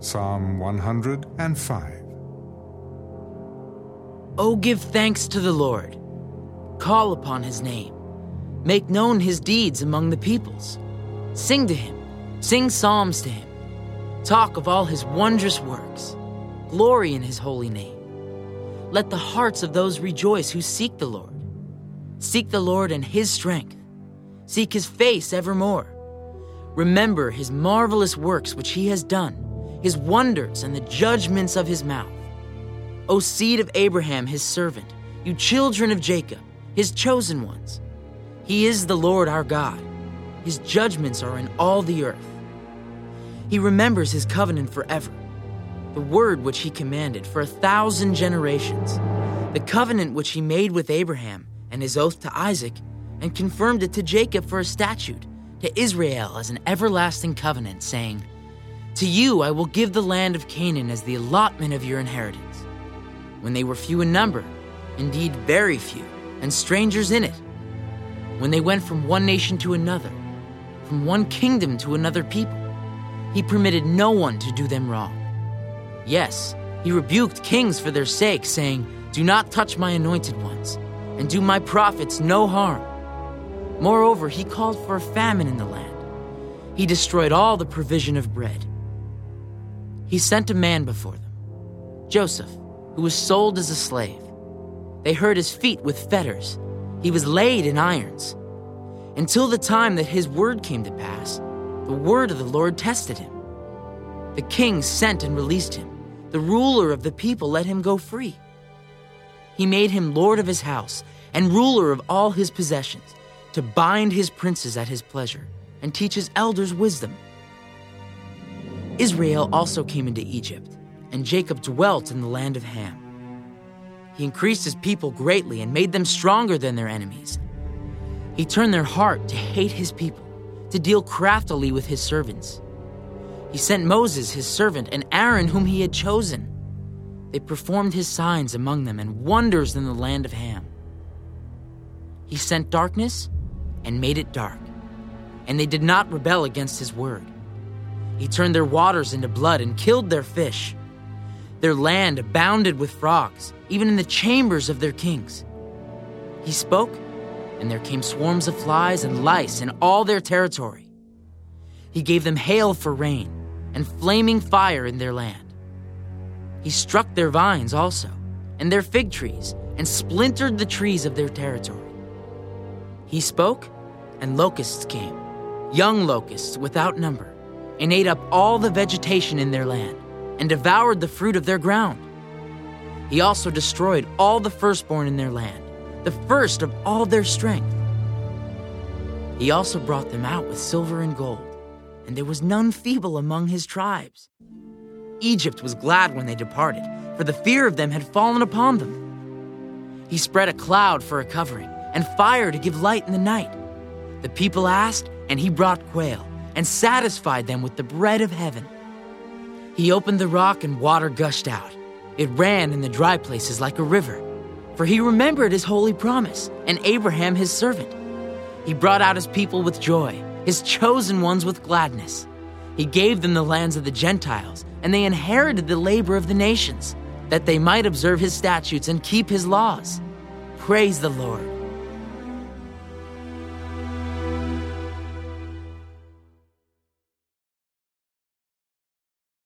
Psalm 105. Oh, give thanks to the Lord. Call upon his name. Make known his deeds among the peoples. Sing to him. Sing psalms to him. Talk of all his wondrous works. Glory in his holy name. Let the hearts of those rejoice who seek the Lord. Seek the Lord and his strength. Seek his face evermore. Remember his marvelous works which he has done, his wonders and the judgments of his mouth. O seed of Abraham, his servant, you children of Jacob, his chosen ones. He is the Lord our God. His judgments are in all the earth. He remembers his covenant forever, the word which he commanded for a thousand generations, the covenant which he made with Abraham and his oath to Isaac, and confirmed it to Jacob for a statute, to Israel as an everlasting covenant, saying, To you I will give the land of Canaan as the allotment of your inheritance. When they were few in number, indeed very few, and strangers in it, when they went from one nation to another, from one kingdom to another people, he permitted no one to do them wrong. Yes, he rebuked kings for their sake, saying, Do not touch my anointed ones, and do my prophets no harm. Moreover, he called for a famine in the land. He destroyed all the provision of bread. He sent a man before them, Joseph, who was sold as a slave. They hurt his feet with fetters. He was laid in irons. Until the time that his word came to pass, the word of the Lord tested him. The king sent and released him. The ruler of the people let him go free. He made him lord of his house and ruler of all his possessions to bind his princes at his pleasure and teach his elders wisdom. Israel also came into Egypt, and Jacob dwelt in the land of Ham. He increased his people greatly and made them stronger than their enemies. He turned their heart to hate his people, to deal craftily with his servants. He sent Moses, his servant, and Aaron, whom he had chosen. They performed his signs among them and wonders in the land of Ham. He sent darkness and made it dark, and they did not rebel against his word. He turned their waters into blood and killed their fish. Their land abounded with frogs, even in the chambers of their kings. He spoke, and there came swarms of flies and lice in all their territory. He gave them hail for rain and flaming fire in their land. He struck their vines also, and their fig trees, and splintered the trees of their territory. He spoke, and locusts came, young locusts without number, and ate up all the vegetation in their land, and devoured the fruit of their ground. He also destroyed all the firstborn in their land, the first of all their strength. He also brought them out with silver and gold, and there was none feeble among his tribes. Egypt was glad when they departed, for the fear of them had fallen upon them. He spread a cloud for a covering, and fire to give light in the night. The people asked, and he brought quail, and satisfied them with the bread of heaven. He opened the rock, and water gushed out. It ran in the dry places like a river. For he remembered his holy promise, and Abraham his servant. He brought out his people with joy, his chosen ones with gladness. He gave them the lands of the Gentiles, and they inherited the labor of the nations, that they might observe his statutes and keep his laws. Praise the Lord.